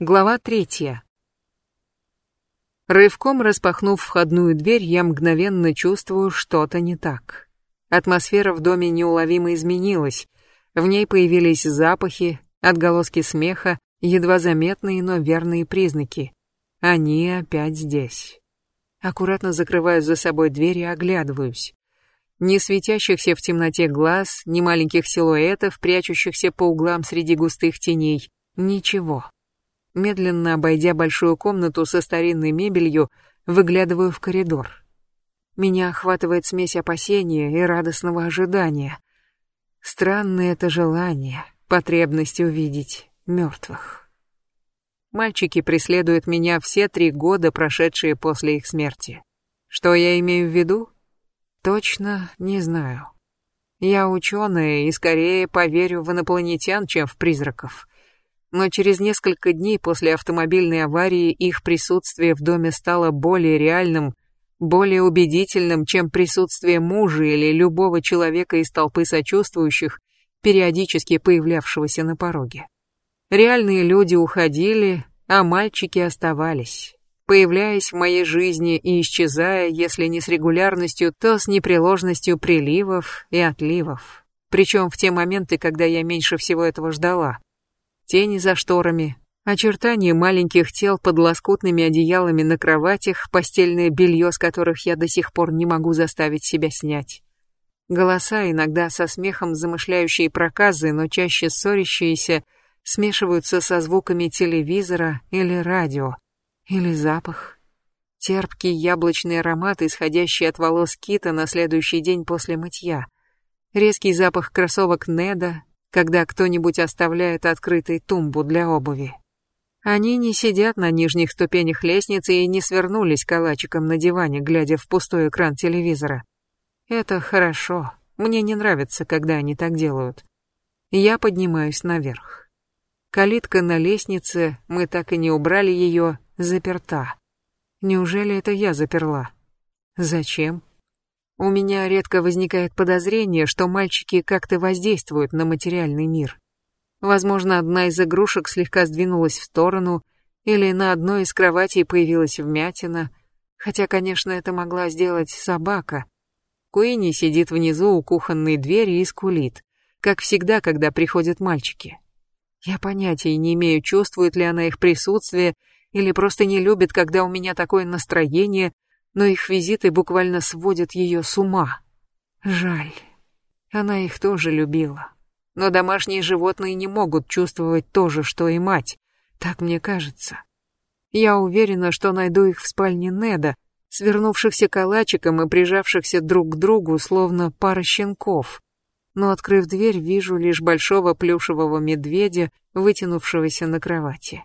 Глава третья. Рывком распахнув входную дверь, я мгновенно чувствую, что-то не так. Атмосфера в доме неуловимо изменилась. В ней появились запахи, отголоски смеха, едва заметные, но верные признаки. Они опять здесь. Аккуратно закрываю за собой дверь и оглядываюсь. Ни светящихся в темноте глаз, ни маленьких силуэтов, прячущихся по углам среди густых теней. Ничего. Медленно обойдя большую комнату со старинной мебелью, выглядываю в коридор. Меня охватывает смесь опасения и радостного ожидания. Странное это желание, потребность увидеть мертвых. Мальчики преследуют меня все три года, прошедшие после их смерти. Что я имею в виду? Точно не знаю. Я ученая и скорее поверю в инопланетян, чем в призраков но через несколько дней после автомобильной аварии их присутствие в доме стало более реальным, более убедительным, чем присутствие мужа или любого человека из толпы сочувствующих, периодически появлявшегося на пороге. Реальные люди уходили, а мальчики оставались, появляясь в моей жизни и исчезая, если не с регулярностью, то с непреложностью приливов и отливов. Причем в те моменты, когда я меньше всего этого ждала тени за шторами, очертания маленьких тел под лоскутными одеялами на кроватях, постельное белье, с которых я до сих пор не могу заставить себя снять. Голоса, иногда со смехом замышляющие проказы, но чаще ссорящиеся, смешиваются со звуками телевизора или радио, или запах. Терпкий яблочный аромат, исходящий от волос Кита на следующий день после мытья. Резкий запах кроссовок Неда, когда кто-нибудь оставляет открытой тумбу для обуви. Они не сидят на нижних ступенях лестницы и не свернулись калачиком на диване, глядя в пустой экран телевизора. Это хорошо. Мне не нравится, когда они так делают. Я поднимаюсь наверх. Калитка на лестнице, мы так и не убрали ее, заперта. Неужели это я заперла? Зачем? У меня редко возникает подозрение, что мальчики как-то воздействуют на материальный мир. Возможно, одна из игрушек слегка сдвинулась в сторону, или на одной из кроватей появилась вмятина, хотя, конечно, это могла сделать собака. Куинни сидит внизу у кухонной двери и скулит, как всегда, когда приходят мальчики. Я понятия не имею, чувствует ли она их присутствие или просто не любит, когда у меня такое настроение, но их визиты буквально сводят ее с ума. Жаль. Она их тоже любила. Но домашние животные не могут чувствовать то же, что и мать. Так мне кажется. Я уверена, что найду их в спальне Неда, свернувшихся калачиком и прижавшихся друг к другу, словно пара щенков. Но, открыв дверь, вижу лишь большого плюшевого медведя, вытянувшегося на кровати.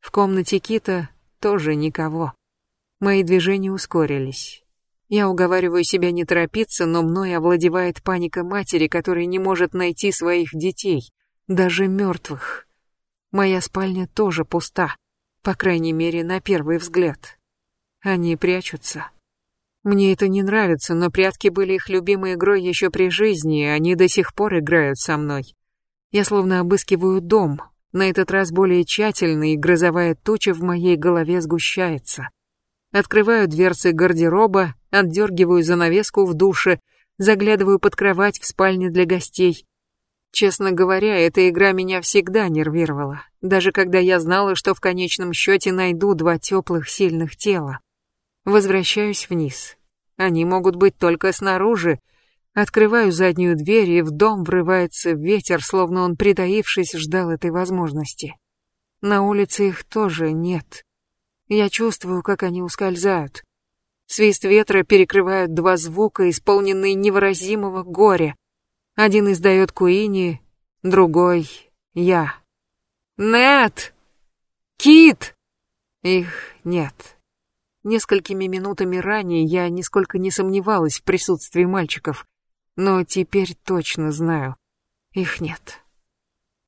В комнате Кита тоже никого. Мои движения ускорились. Я уговариваю себя не торопиться, но мной овладевает паника матери, которая не может найти своих детей, даже мертвых. Моя спальня тоже пуста, по крайней мере, на первый взгляд. Они прячутся. Мне это не нравится, но прятки были их любимой игрой еще при жизни, и они до сих пор играют со мной. Я словно обыскиваю дом, на этот раз более тщательно, и грозовая туча в моей голове сгущается. Открываю дверцы гардероба, отдергиваю занавеску в душе, заглядываю под кровать в спальне для гостей. Честно говоря, эта игра меня всегда нервировала, даже когда я знала, что в конечном счете найду два теплых, сильных тела. Возвращаюсь вниз. Они могут быть только снаружи. Открываю заднюю дверь, и в дом врывается ветер, словно он, притаившись, ждал этой возможности. На улице их тоже нет. Я чувствую, как они ускользают. Свист ветра перекрывают два звука, исполненные невыразимого горя. Один издает Куини, другой — я. «Нет! Кит!» Их нет. Несколькими минутами ранее я нисколько не сомневалась в присутствии мальчиков, но теперь точно знаю. Их нет.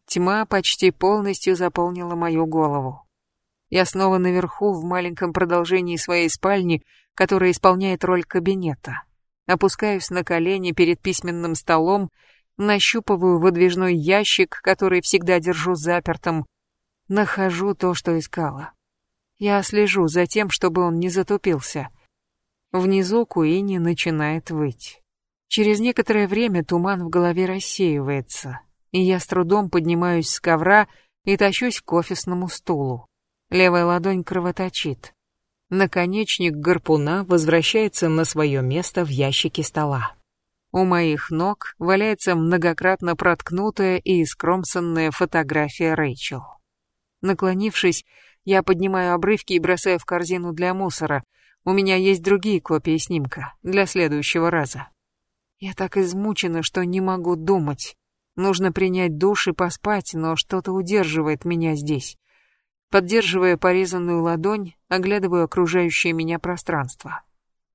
Тьма почти полностью заполнила мою голову. Я снова наверху, в маленьком продолжении своей спальни, которая исполняет роль кабинета. Опускаюсь на колени перед письменным столом, нащупываю выдвижной ящик, который всегда держу запертым. нахожу то, что искала. Я слежу за тем, чтобы он не затупился. Внизу Куини начинает выть. Через некоторое время туман в голове рассеивается, и я с трудом поднимаюсь с ковра и тащусь к офисному стулу. Левая ладонь кровоточит. Наконечник гарпуна возвращается на свое место в ящике стола. У моих ног валяется многократно проткнутая и искромсанная фотография Рэйчел. Наклонившись, я поднимаю обрывки и бросаю в корзину для мусора. У меня есть другие копии снимка для следующего раза. Я так измучена, что не могу думать. Нужно принять душ и поспать, но что-то удерживает меня здесь. Поддерживая порезанную ладонь, оглядываю окружающее меня пространство.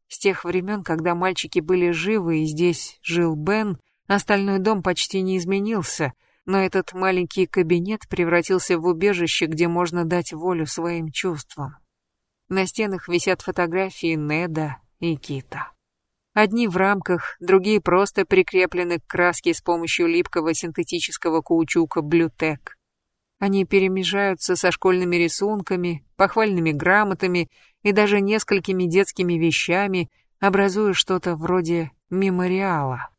С тех времен, когда мальчики были живы и здесь жил Бен, остальной дом почти не изменился, но этот маленький кабинет превратился в убежище, где можно дать волю своим чувствам. На стенах висят фотографии Неда и Кита. Одни в рамках, другие просто прикреплены к краске с помощью липкого синтетического каучука Блютек. Они перемежаются со школьными рисунками, похвальными грамотами и даже несколькими детскими вещами, образуя что-то вроде мемориала.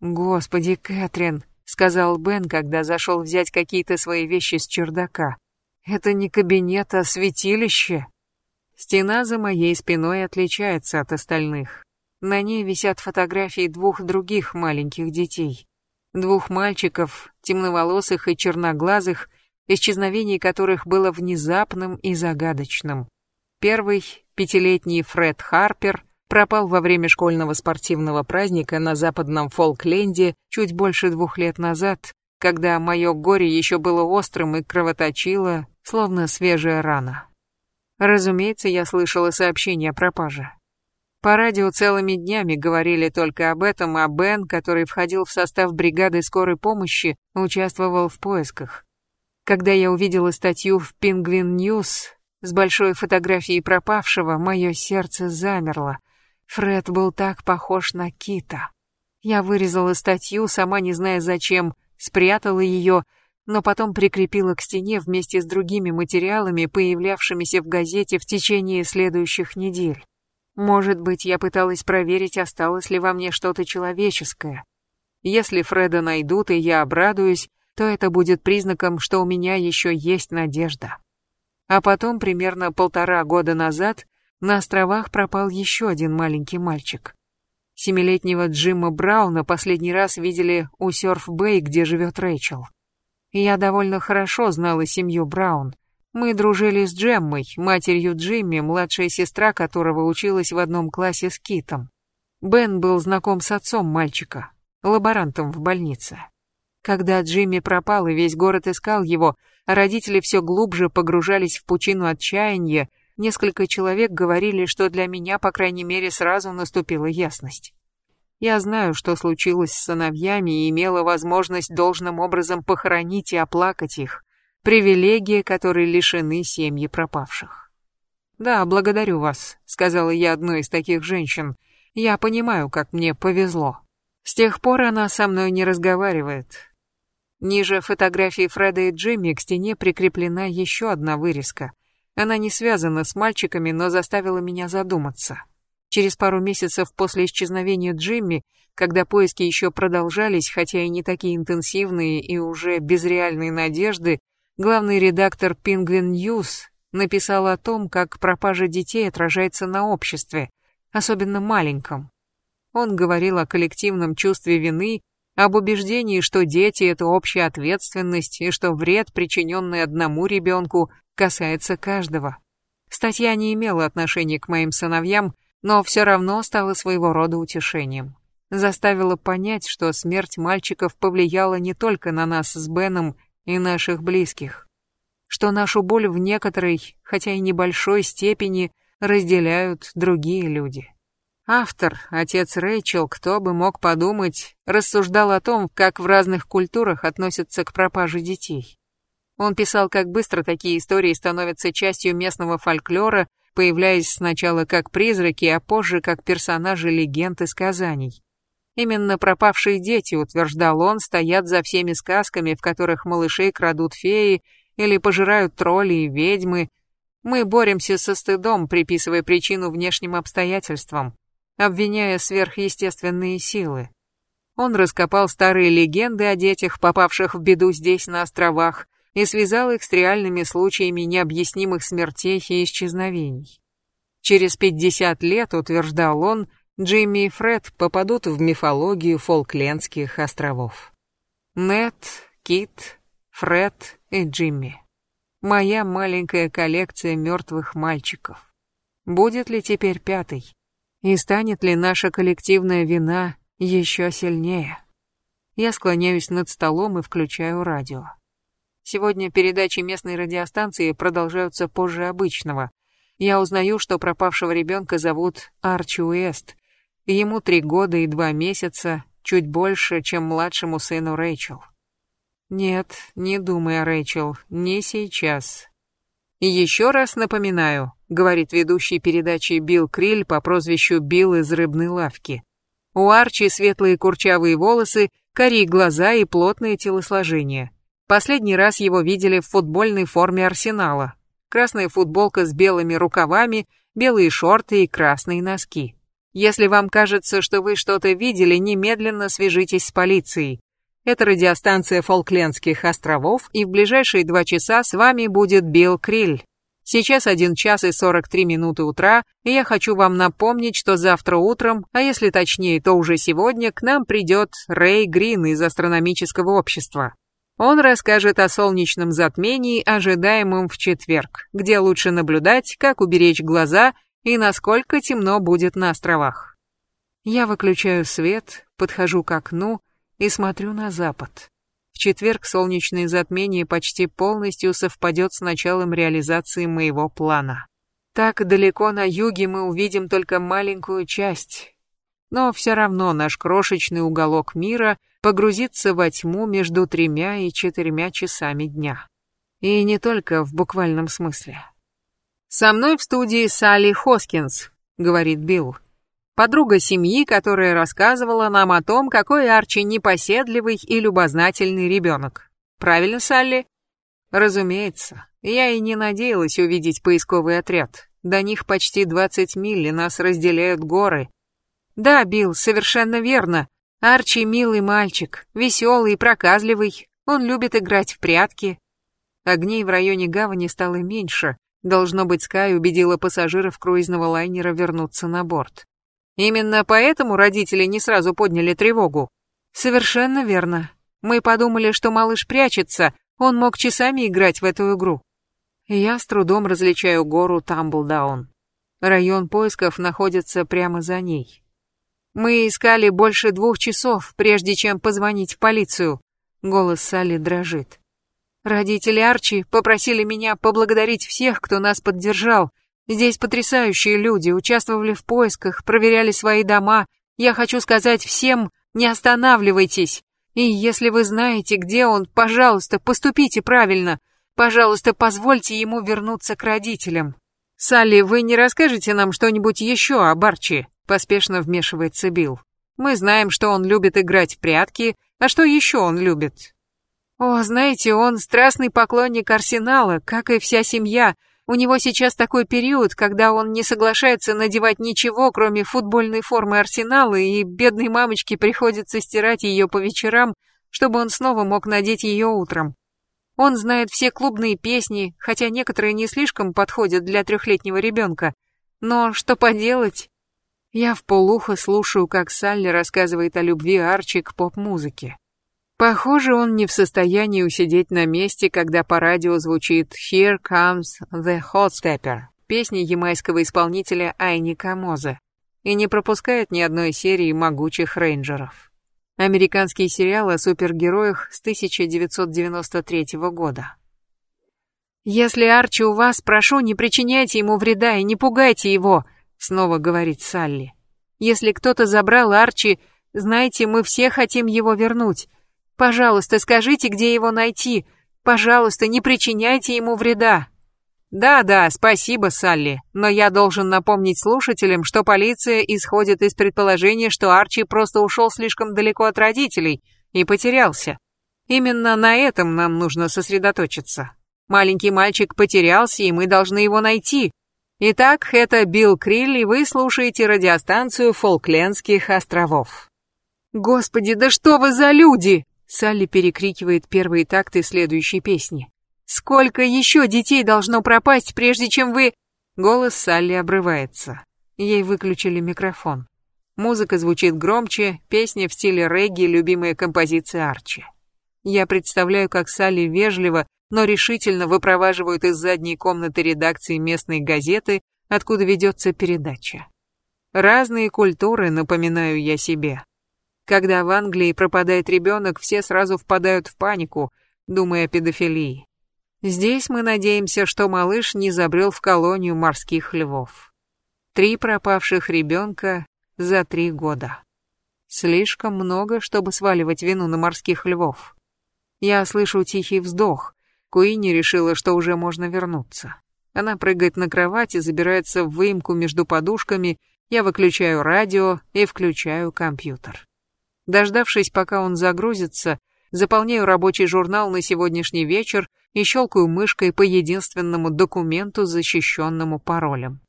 «Господи, Кэтрин», — сказал Бен, когда зашел взять какие-то свои вещи с чердака. «Это не кабинет, а святилище». Стена за моей спиной отличается от остальных. На ней висят фотографии двух других маленьких детей. Двух мальчиков, темноволосых и черноглазых, исчезновение которых было внезапным и загадочным. Первый, пятилетний Фред Харпер, пропал во время школьного спортивного праздника на западном Фолкленде чуть больше двух лет назад, когда мое горе еще было острым и кровоточило, словно свежая рана. Разумеется, я слышала сообщение о пропаже. По радио целыми днями говорили только об этом, а Бен, который входил в состав бригады скорой помощи, участвовал в поисках. Когда я увидела статью в Penguin News с большой фотографией пропавшего, мое сердце замерло. Фред был так похож на Кита. Я вырезала статью, сама не зная зачем, спрятала ее, но потом прикрепила к стене вместе с другими материалами, появлявшимися в газете в течение следующих недель. Может быть, я пыталась проверить, осталось ли во мне что-то человеческое. Если Фреда найдут, и я обрадуюсь, то это будет признаком, что у меня еще есть надежда. А потом, примерно полтора года назад, на островах пропал еще один маленький мальчик. Семилетнего Джима Брауна последний раз видели у Сёрф-Бэй, где живет Рэйчел. Я довольно хорошо знала семью Браун. Мы дружили с Джеммой, матерью Джимми, младшая сестра которого училась в одном классе с Китом. Бен был знаком с отцом мальчика, лаборантом в больнице. Когда Джимми пропал и весь город искал его, родители все глубже погружались в пучину отчаяния, несколько человек говорили, что для меня, по крайней мере, сразу наступила ясность. Я знаю, что случилось с сыновьями и имела возможность должным образом похоронить и оплакать их. Привилегия, которой лишены семьи пропавших. «Да, благодарю вас», — сказала я одной из таких женщин. «Я понимаю, как мне повезло». С тех пор она со мной не разговаривает, Ниже фотографии Фреда и Джимми к стене прикреплена еще одна вырезка. Она не связана с мальчиками, но заставила меня задуматься. Через пару месяцев после исчезновения Джимми, когда поиски еще продолжались, хотя и не такие интенсивные и уже без реальной надежды, главный редактор Penguin News написал о том, как пропажа детей отражается на обществе, особенно маленьком. Он говорил о коллективном чувстве вины об убеждении, что дети — это общая ответственность и что вред, причиненный одному ребенку, касается каждого. Статья не имела отношения к моим сыновьям, но все равно стала своего рода утешением. Заставила понять, что смерть мальчиков повлияла не только на нас с Беном и наших близких, что нашу боль в некоторой, хотя и небольшой степени, разделяют другие люди. Автор, отец Рэйчел, кто бы мог подумать, рассуждал о том, как в разных культурах относятся к пропаже детей. Он писал, как быстро такие истории становятся частью местного фольклора, появляясь сначала как призраки, а позже как персонажи легенд и сказаний. Именно пропавшие дети, утверждал он, стоят за всеми сказками, в которых малышей крадут феи, или пожирают тролли и ведьмы. Мы боремся со стыдом, приписывая причину внешним обстоятельствам, обвиняя сверхъестественные силы. Он раскопал старые легенды о детях, попавших в беду здесь, на островах, и связал их с реальными случаями необъяснимых смертей и исчезновений. Через 50 лет, утверждал он, Джимми и Фред попадут в мифологию Фолклендских островов. Нет, Кит, Фред и Джимми. Моя маленькая коллекция мертвых мальчиков. Будет ли теперь пятый? И станет ли наша коллективная вина еще сильнее? Я склоняюсь над столом и включаю радио. Сегодня передачи местной радиостанции продолжаются позже обычного. Я узнаю, что пропавшего ребенка зовут Арчи Уэст. Ему три года и два месяца, чуть больше, чем младшему сыну Рэйчел. Нет, не думай о Рэйчел, не сейчас. И еще раз напоминаю, говорит ведущий передачи Билл Криль по прозвищу Билл из рыбной лавки. У Арчи светлые курчавые волосы, карие глаза и плотное телосложение. Последний раз его видели в футбольной форме Арсенала. Красная футболка с белыми рукавами, белые шорты и красные носки. Если вам кажется, что вы что-то видели, немедленно свяжитесь с полицией. Это радиостанция Фолклендских островов, и в ближайшие два часа с вами будет Билл Криль. Сейчас 1 час и 43 минуты утра, и я хочу вам напомнить, что завтра утром, а если точнее, то уже сегодня, к нам придет Рэй Грин из астрономического общества. Он расскажет о солнечном затмении, ожидаемом в четверг, где лучше наблюдать, как уберечь глаза и насколько темно будет на островах. Я выключаю свет, подхожу к окну и смотрю на запад. В четверг солнечное затмение почти полностью совпадет с началом реализации моего плана. Так далеко на юге мы увидим только маленькую часть, но все равно наш крошечный уголок мира погрузится во тьму между тремя и четырьмя часами дня. И не только в буквальном смысле. «Со мной в студии Салли Хоскинс», — говорит Билл. Подруга семьи, которая рассказывала нам о том, какой Арчи непоседливый и любознательный ребенок. Правильно, Салли? Разумеется. Я и не надеялась увидеть поисковый отряд. До них почти 20 миль, и нас разделяют горы. Да, Билл, совершенно верно. Арчи милый мальчик, веселый и проказливый. Он любит играть в прятки. Огней в районе гавани стало меньше. Должно быть, Скай убедила пассажиров круизного лайнера вернуться на борт. Именно поэтому родители не сразу подняли тревогу. Совершенно верно. Мы подумали, что малыш прячется, он мог часами играть в эту игру. Я с трудом различаю гору Тамблдаун. Район поисков находится прямо за ней. Мы искали больше двух часов, прежде чем позвонить в полицию. Голос Салли дрожит. Родители Арчи попросили меня поблагодарить всех, кто нас поддержал. Здесь потрясающие люди, участвовали в поисках, проверяли свои дома. Я хочу сказать всем, не останавливайтесь. И если вы знаете, где он, пожалуйста, поступите правильно. Пожалуйста, позвольте ему вернуться к родителям. Салли, вы не расскажете нам что-нибудь еще об Арчи? Поспешно вмешивается Билл. Мы знаем, что он любит играть в прятки, а что еще он любит? О, знаете, он страстный поклонник Арсенала, как и вся семья. У него сейчас такой период, когда он не соглашается надевать ничего, кроме футбольной формы Арсенала, и бедной мамочке приходится стирать ее по вечерам, чтобы он снова мог надеть ее утром. Он знает все клубные песни, хотя некоторые не слишком подходят для трехлетнего ребенка. Но что поделать? Я в полухо слушаю, как Салли рассказывает о любви Арчи к поп-музыке. Похоже, он не в состоянии усидеть на месте, когда по радио звучит «Here comes the hot stepper» песни ямайского исполнителя Айни Камоза и не пропускает ни одной серии «Могучих рейнджеров». Американский сериал о супергероях с 1993 года. «Если Арчи у вас, прошу, не причиняйте ему вреда и не пугайте его», снова говорит Салли. Если кто-то забрал Арчи, знаете, мы все хотим его вернуть. Пожалуйста, скажите, где его найти. Пожалуйста, не причиняйте ему вреда. Да-да, спасибо, Салли, но я должен напомнить слушателям, что полиция исходит из предположения, что Арчи просто ушел слишком далеко от родителей и потерялся. Именно на этом нам нужно сосредоточиться. Маленький мальчик потерялся, и мы должны его найти. Итак, это Билл Крилл, и вы слушаете радиостанцию Фолклендских островов. Господи, да что вы за люди! Салли перекрикивает первые такты следующей песни. Сколько еще детей должно пропасть, прежде чем вы... Голос Салли обрывается. Ей выключили микрофон. Музыка звучит громче, песня в стиле регги, любимая композиция Арчи. Я представляю, как Салли вежливо, но решительно выпроваживают из задней комнаты редакции местной газеты, откуда ведется передача. Разные культуры, напоминаю я себе. Когда в Англии пропадает ребенок, все сразу впадают в панику, думая о педофилии. Здесь мы надеемся, что малыш не забрел в колонию морских львов. Три пропавших ребенка за три года. Слишком много, чтобы сваливать вину на морских львов. Я слышу тихий вздох, Куини решила, что уже можно вернуться. Она прыгает на кровать и забирается в выемку между подушками, я выключаю радио и включаю компьютер. Дождавшись, пока он загрузится, заполняю рабочий журнал на сегодняшний вечер и щелкаю мышкой по единственному документу, защищенному паролем.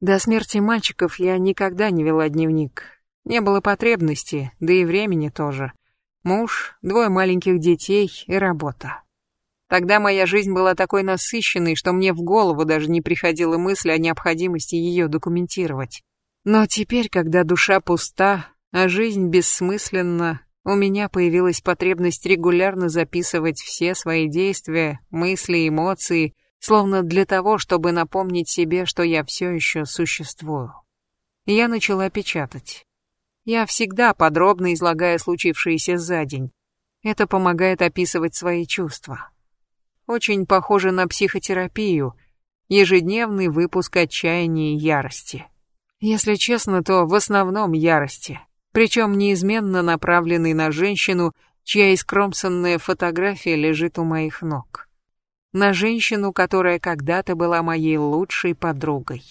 До смерти мальчиков я никогда не вела дневник. Не было потребности, да и времени тоже. Муж, двое маленьких детей и работа. Тогда моя жизнь была такой насыщенной, что мне в голову даже не приходила мысль о необходимости ее документировать. Но теперь, когда душа пуста, а жизнь бессмысленна, у меня появилась потребность регулярно записывать все свои действия, мысли, эмоции, словно для того, чтобы напомнить себе, что я все еще существую. Я начала печатать. Я всегда подробно излагаю случившееся за день. Это помогает описывать свои чувства очень похоже на психотерапию, ежедневный выпуск отчаяния и ярости. Если честно, то в основном ярости, причем неизменно направленный на женщину, чья искромсанная фотография лежит у моих ног. На женщину, которая когда-то была моей лучшей подругой.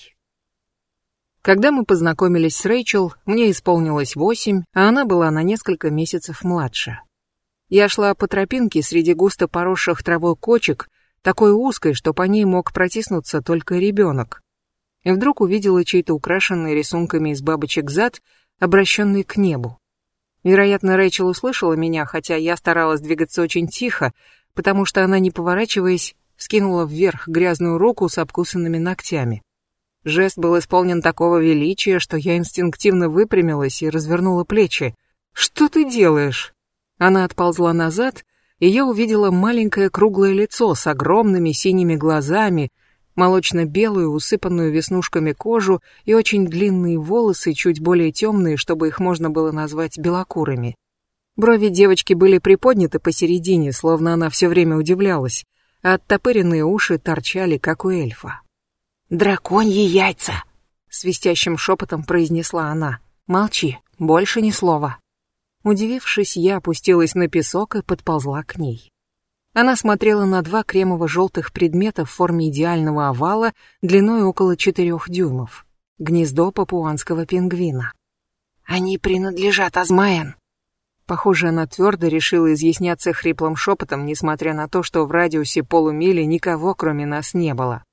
Когда мы познакомились с Рэйчел, мне исполнилось восемь, а она была на несколько месяцев младше. Я шла по тропинке среди густо поросших травой кочек, такой узкой, что по ней мог протиснуться только ребенок. И вдруг увидела чей-то украшенный рисунками из бабочек зад, обращенный к небу. Вероятно, Рэйчел услышала меня, хотя я старалась двигаться очень тихо, потому что она, не поворачиваясь, скинула вверх грязную руку с обкусанными ногтями. Жест был исполнен такого величия, что я инстинктивно выпрямилась и развернула плечи. «Что ты делаешь?» Она отползла назад, и я увидела маленькое круглое лицо с огромными синими глазами, молочно-белую, усыпанную веснушками кожу и очень длинные волосы, чуть более темные, чтобы их можно было назвать белокурыми. Брови девочки были приподняты посередине, словно она все время удивлялась, а оттопыренные уши торчали, как у эльфа. «Драконьи яйца!» — свистящим шепотом произнесла она. «Молчи, больше ни слова». Удивившись, я опустилась на песок и подползла к ней. Она смотрела на два кремово-желтых предмета в форме идеального овала длиной около четырех дюймов. Гнездо папуанского пингвина. «Они принадлежат Азмаэн». Похоже, она твердо решила изъясняться хриплым шепотом, несмотря на то, что в радиусе полумили никого, кроме нас, не было.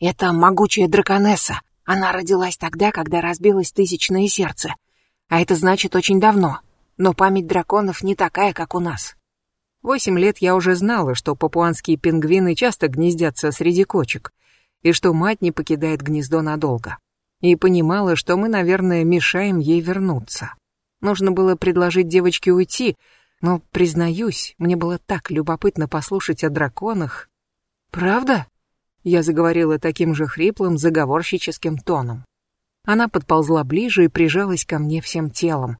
«Это могучая драконесса. Она родилась тогда, когда разбилось тысячное сердце. А это значит очень давно. Но память драконов не такая, как у нас. Восемь лет я уже знала, что папуанские пингвины часто гнездятся среди кочек, и что мать не покидает гнездо надолго. И понимала, что мы, наверное, мешаем ей вернуться. Нужно было предложить девочке уйти, но, признаюсь, мне было так любопытно послушать о драконах. «Правда?» Я заговорила таким же хриплым, заговорщическим тоном. Она подползла ближе и прижалась ко мне всем телом,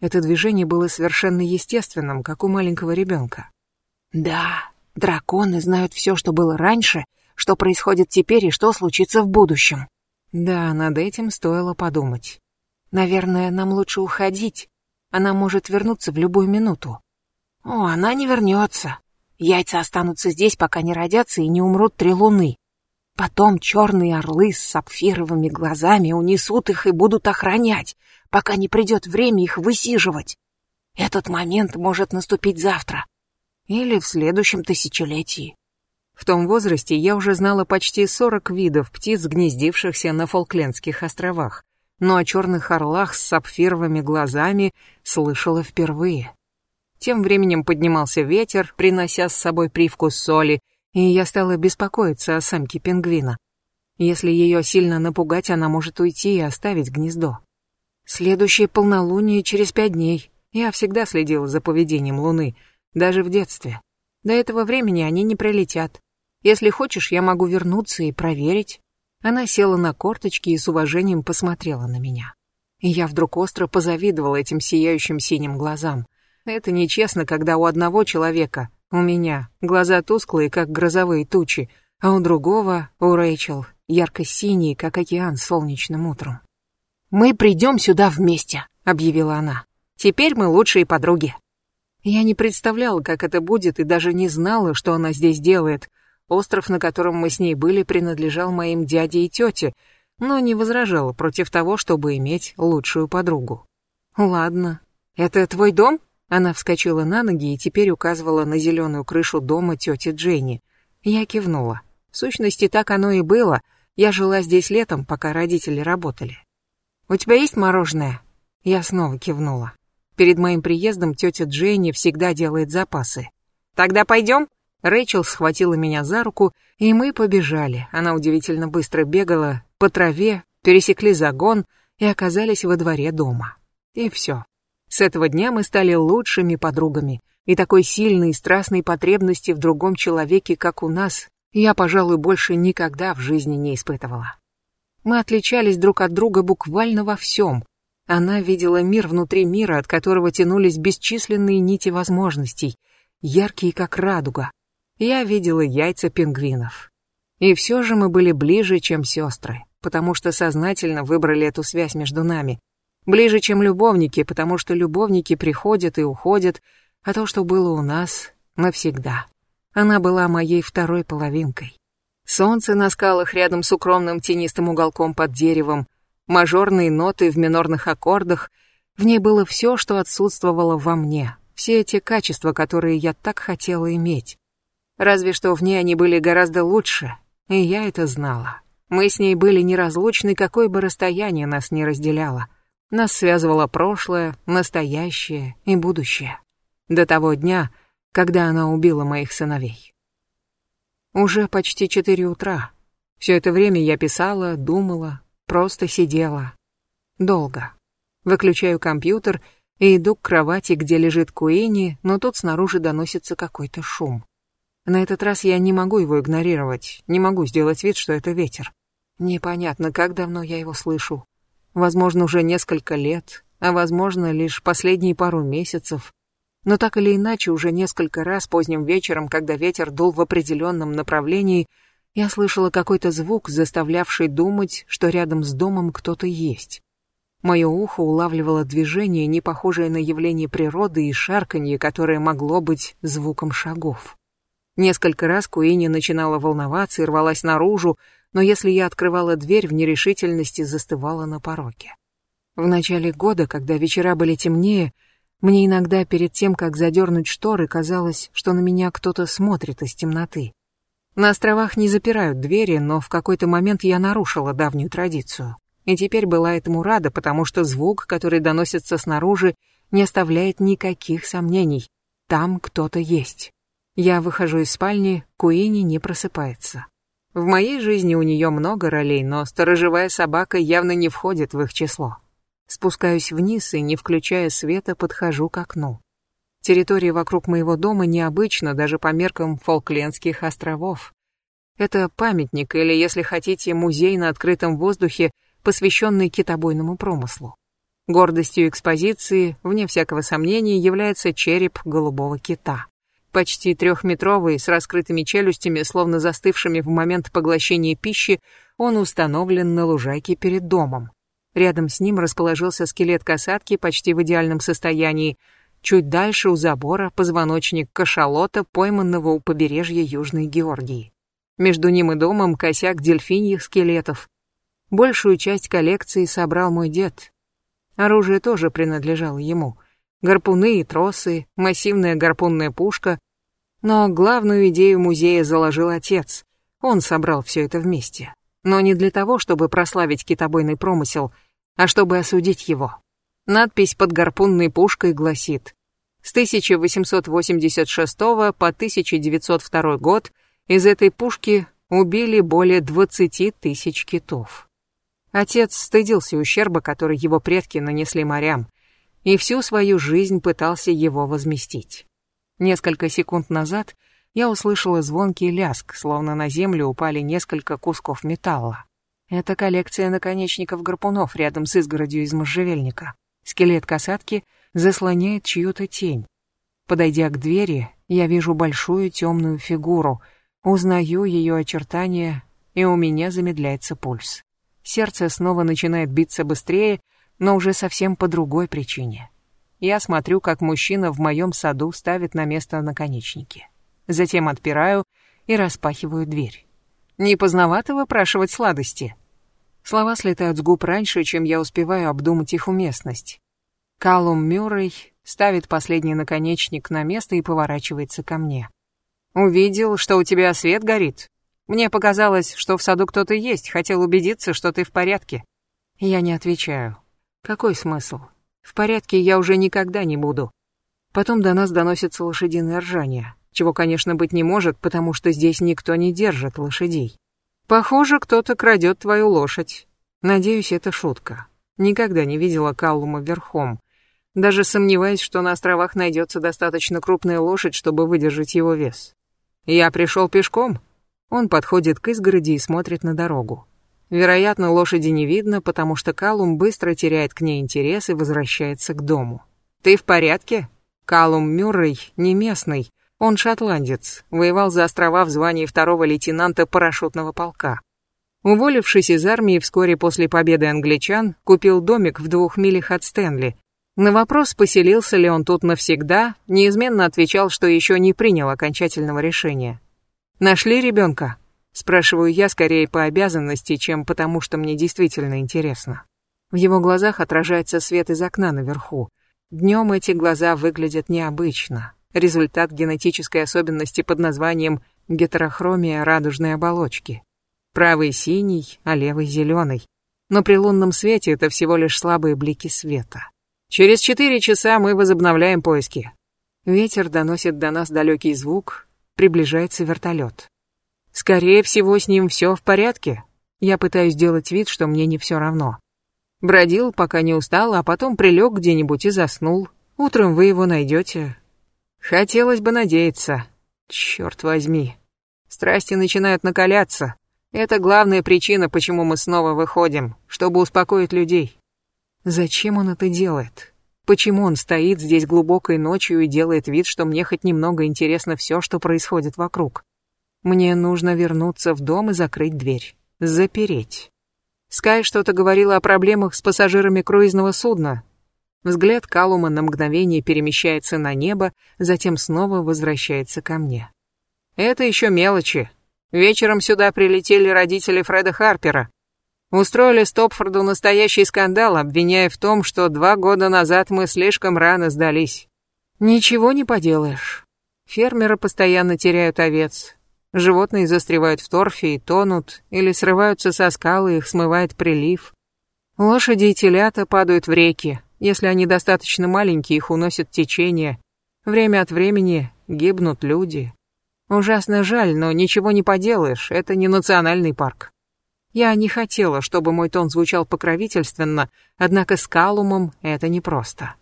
это движение было совершенно естественным, как у маленького ребенка. Да, драконы знают все, что было раньше, что происходит теперь и что случится в будущем. Да, над этим стоило подумать. Наверное, нам лучше уходить. Она может вернуться в любую минуту. О, она не вернется. Яйца останутся здесь, пока не родятся и не умрут три луны. Потом черные орлы с сапфировыми глазами унесут их и будут охранять, пока не придет время их высиживать. Этот момент может наступить завтра или в следующем тысячелетии. В том возрасте я уже знала почти 40 видов птиц, гнездившихся на Фолклендских островах, но о черных орлах с сапфировыми глазами слышала впервые. Тем временем поднимался ветер, принося с собой привкус соли, и я стала беспокоиться о самке пингвина. Если ее сильно напугать, она может уйти и оставить гнездо. Следующее полнолуние через пять дней. Я всегда следила за поведением Луны, даже в детстве. До этого времени они не прилетят. Если хочешь, я могу вернуться и проверить. Она села на корточки и с уважением посмотрела на меня. И я вдруг остро позавидовала этим сияющим синим глазам. Это нечестно, когда у одного человека, у меня, глаза тусклые, как грозовые тучи, а у другого, у Рэйчел, ярко-синие, как океан солнечным утром. «Мы придем сюда вместе», — объявила она. «Теперь мы лучшие подруги». Я не представляла, как это будет, и даже не знала, что она здесь делает, Остров, на котором мы с ней были, принадлежал моим дяде и тете, но не возражала против того, чтобы иметь лучшую подругу. «Ладно. Это твой дом?» Она вскочила на ноги и теперь указывала на зеленую крышу дома тети Дженни. Я кивнула. В сущности, так оно и было. Я жила здесь летом, пока родители работали. «У тебя есть мороженое?» Я снова кивнула. Перед моим приездом тетя Дженни всегда делает запасы. «Тогда пойдем?» Рэйчел схватила меня за руку, и мы побежали. Она удивительно быстро бегала по траве, пересекли загон и оказались во дворе дома. И все. С этого дня мы стали лучшими подругами, и такой сильной и страстной потребности в другом человеке, как у нас, я, пожалуй, больше никогда в жизни не испытывала. Мы отличались друг от друга буквально во всем. Она видела мир внутри мира, от которого тянулись бесчисленные нити возможностей, яркие как радуга, я видела яйца пингвинов. И все же мы были ближе, чем сестры, потому что сознательно выбрали эту связь между нами. Ближе, чем любовники, потому что любовники приходят и уходят, а то, что было у нас, навсегда. Она была моей второй половинкой. Солнце на скалах рядом с укромным тенистым уголком под деревом, мажорные ноты в минорных аккордах, в ней было все, что отсутствовало во мне, все эти качества, которые я так хотела иметь. Разве что в ней они были гораздо лучше, и я это знала. Мы с ней были неразлучны, какое бы расстояние нас не разделяло. Нас связывало прошлое, настоящее и будущее. До того дня, когда она убила моих сыновей. Уже почти четыре утра. Все это время я писала, думала, просто сидела. Долго. Выключаю компьютер и иду к кровати, где лежит Куини, но тут снаружи доносится какой-то шум. На этот раз я не могу его игнорировать, не могу сделать вид, что это ветер. Непонятно, как давно я его слышу. Возможно, уже несколько лет, а возможно, лишь последние пару месяцев. Но так или иначе, уже несколько раз поздним вечером, когда ветер дул в определенном направлении, я слышала какой-то звук, заставлявший думать, что рядом с домом кто-то есть. Мое ухо улавливало движение, не похожее на явление природы и шарканье, которое могло быть звуком шагов. Несколько раз Куини начинала волноваться и рвалась наружу, но если я открывала дверь, в нерешительности застывала на пороге. В начале года, когда вечера были темнее, мне иногда перед тем, как задернуть шторы, казалось, что на меня кто-то смотрит из темноты. На островах не запирают двери, но в какой-то момент я нарушила давнюю традицию. И теперь была этому рада, потому что звук, который доносится снаружи, не оставляет никаких сомнений. Там кто-то есть. Я выхожу из спальни, Куини не просыпается. В моей жизни у нее много ролей, но сторожевая собака явно не входит в их число. Спускаюсь вниз и, не включая света, подхожу к окну. Территория вокруг моего дома необычна даже по меркам Фолклендских островов. Это памятник или, если хотите, музей на открытом воздухе, посвященный китобойному промыслу. Гордостью экспозиции, вне всякого сомнения, является череп голубого кита почти трехметровый, с раскрытыми челюстями, словно застывшими в момент поглощения пищи, он установлен на лужайке перед домом. Рядом с ним расположился скелет касатки почти в идеальном состоянии. Чуть дальше у забора позвоночник кашалота, пойманного у побережья Южной Георгии. Между ним и домом косяк дельфиньих скелетов. Большую часть коллекции собрал мой дед. Оружие тоже принадлежало ему — гарпуны и тросы, массивная гарпунная пушка. Но главную идею музея заложил отец. Он собрал все это вместе. Но не для того, чтобы прославить китобойный промысел, а чтобы осудить его. Надпись под гарпунной пушкой гласит «С 1886 по 1902 год из этой пушки убили более 20 тысяч китов». Отец стыдился ущерба, который его предки нанесли морям, и всю свою жизнь пытался его возместить. Несколько секунд назад я услышала звонкий ляск, словно на землю упали несколько кусков металла. Это коллекция наконечников гарпунов рядом с изгородью из можжевельника. Скелет касатки заслоняет чью-то тень. Подойдя к двери, я вижу большую темную фигуру, узнаю ее очертания, и у меня замедляется пульс. Сердце снова начинает биться быстрее, но уже совсем по другой причине. Я смотрю, как мужчина в моем саду ставит на место наконечники. Затем отпираю и распахиваю дверь. Не поздновато сладости. Слова слетают с губ раньше, чем я успеваю обдумать их уместность. Калум Мюррей ставит последний наконечник на место и поворачивается ко мне. «Увидел, что у тебя свет горит. Мне показалось, что в саду кто-то есть, хотел убедиться, что ты в порядке». Я не отвечаю. Какой смысл? В порядке я уже никогда не буду. Потом до нас доносится лошадиное ржание, чего, конечно, быть не может, потому что здесь никто не держит лошадей. Похоже, кто-то крадет твою лошадь. Надеюсь, это шутка. Никогда не видела Каллума верхом. Даже сомневаюсь, что на островах найдется достаточно крупная лошадь, чтобы выдержать его вес. Я пришел пешком. Он подходит к изгороди и смотрит на дорогу. Вероятно, лошади не видно, потому что Калум быстро теряет к ней интерес и возвращается к дому. «Ты в порядке?» Калум Мюррей не местный, он шотландец, воевал за острова в звании второго лейтенанта парашютного полка. Уволившись из армии вскоре после победы англичан, купил домик в двух милях от Стэнли. На вопрос, поселился ли он тут навсегда, неизменно отвечал, что еще не принял окончательного решения. «Нашли ребенка?» Спрашиваю я скорее по обязанности, чем потому, что мне действительно интересно. В его глазах отражается свет из окна наверху. Днем эти глаза выглядят необычно. Результат генетической особенности под названием гетерохромия радужной оболочки. Правый синий, а левый зеленый. Но при лунном свете это всего лишь слабые блики света. Через четыре часа мы возобновляем поиски. Ветер доносит до нас далекий звук, приближается вертолет. Скорее всего, с ним все в порядке. Я пытаюсь сделать вид, что мне не все равно. Бродил, пока не устал, а потом прилег где-нибудь и заснул. Утром вы его найдете. Хотелось бы надеяться. Черт возьми. Страсти начинают накаляться. Это главная причина, почему мы снова выходим, чтобы успокоить людей. Зачем он это делает? Почему он стоит здесь глубокой ночью и делает вид, что мне хоть немного интересно все, что происходит вокруг? Мне нужно вернуться в дом и закрыть дверь. Запереть. Скай что-то говорила о проблемах с пассажирами круизного судна. Взгляд Калума на мгновение перемещается на небо, затем снова возвращается ко мне. Это еще мелочи. Вечером сюда прилетели родители Фреда Харпера. Устроили Стопфорду настоящий скандал, обвиняя в том, что два года назад мы слишком рано сдались. Ничего не поделаешь. Фермеры постоянно теряют овец, Животные застревают в торфе и тонут, или срываются со скалы, их смывает прилив. Лошади и телята падают в реки. Если они достаточно маленькие, их уносят течение. Время от времени гибнут люди. Ужасно жаль, но ничего не поделаешь, это не национальный парк. Я не хотела, чтобы мой тон звучал покровительственно, однако с Калумом это непросто.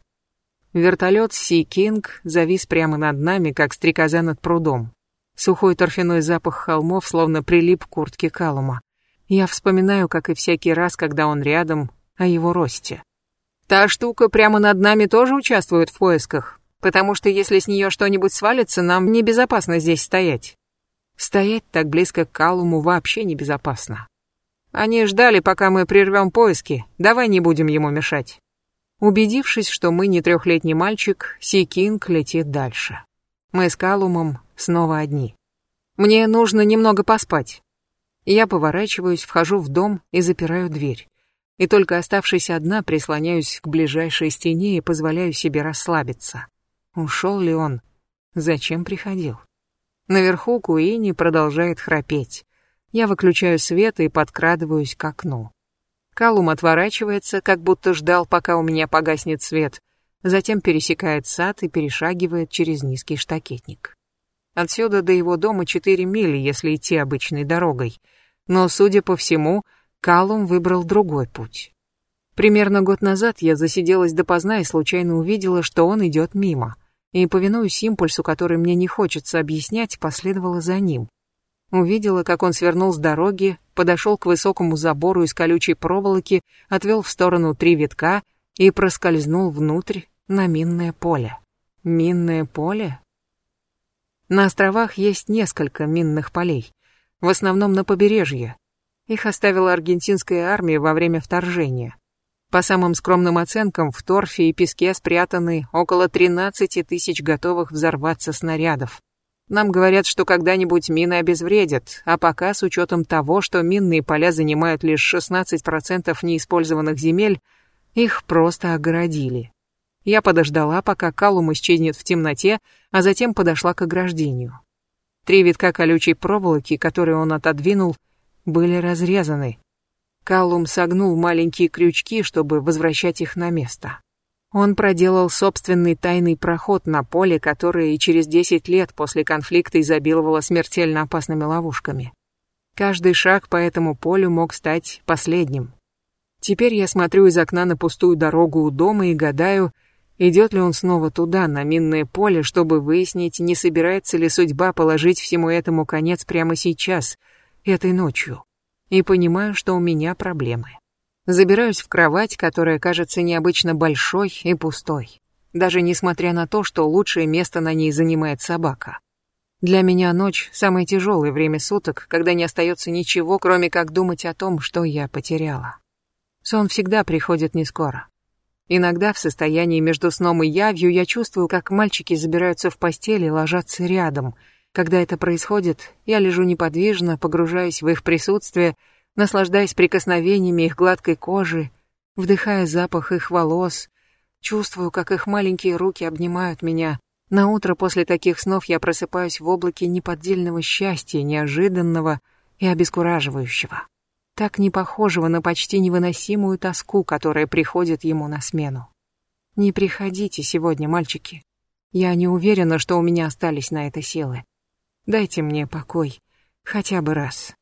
Вертолет Си Кинг завис прямо над нами, как стрекоза над прудом. Сухой торфяной запах холмов словно прилип к куртке Калума. Я вспоминаю, как и всякий раз, когда он рядом, о его росте. Та штука прямо над нами тоже участвует в поисках, потому что если с нее что-нибудь свалится, нам небезопасно здесь стоять. Стоять так близко к Калуму вообще небезопасно. Они ждали, пока мы прервем поиски, давай не будем ему мешать. Убедившись, что мы не трехлетний мальчик, Си Кинг летит дальше. Мы с Калумом снова одни. Мне нужно немного поспать. Я поворачиваюсь, вхожу в дом и запираю дверь. И только оставшись одна, прислоняюсь к ближайшей стене и позволяю себе расслабиться. Ушел ли он? Зачем приходил? Наверху Куини продолжает храпеть. Я выключаю свет и подкрадываюсь к окну. Калум отворачивается, как будто ждал, пока у меня погаснет свет, затем пересекает сад и перешагивает через низкий штакетник. Отсюда до его дома четыре мили, если идти обычной дорогой. Но, судя по всему, Калум выбрал другой путь. Примерно год назад я засиделась допоздна и случайно увидела, что он идет мимо. И, повинуясь импульсу, который мне не хочется объяснять, последовала за ним. Увидела, как он свернул с дороги, подошел к высокому забору из колючей проволоки, отвел в сторону три витка и проскользнул внутрь на минное поле. Минное поле? На островах есть несколько минных полей, в основном на побережье. Их оставила аргентинская армия во время вторжения. По самым скромным оценкам, в торфе и песке спрятаны около 13 тысяч готовых взорваться снарядов. Нам говорят, что когда-нибудь мины обезвредят, а пока, с учетом того, что минные поля занимают лишь 16% неиспользованных земель, их просто огородили. Я подождала, пока Калум исчезнет в темноте, а затем подошла к ограждению. Три витка колючей проволоки, которые он отодвинул, были разрезаны. Калум согнул маленькие крючки, чтобы возвращать их на место. Он проделал собственный тайный проход на поле, которое и через 10 лет после конфликта изобиловало смертельно опасными ловушками. Каждый шаг по этому полю мог стать последним. Теперь я смотрю из окна на пустую дорогу у дома и гадаю, Идет ли он снова туда, на минное поле, чтобы выяснить, не собирается ли судьба положить всему этому конец прямо сейчас, этой ночью. И понимаю, что у меня проблемы. Забираюсь в кровать, которая кажется необычно большой и пустой. Даже несмотря на то, что лучшее место на ней занимает собака. Для меня ночь – самое тяжелое время суток, когда не остается ничего, кроме как думать о том, что я потеряла. Сон всегда приходит не скоро. Иногда в состоянии между сном и явью я чувствую, как мальчики забираются в постель и ложатся рядом. Когда это происходит, я лежу неподвижно, погружаюсь в их присутствие, наслаждаясь прикосновениями их гладкой кожи, вдыхая запах их волос, чувствую, как их маленькие руки обнимают меня. На утро после таких снов я просыпаюсь в облаке неподдельного счастья, неожиданного и обескураживающего так не похожего на почти невыносимую тоску, которая приходит ему на смену. Не приходите сегодня, мальчики. Я не уверена, что у меня остались на это силы. Дайте мне покой хотя бы раз.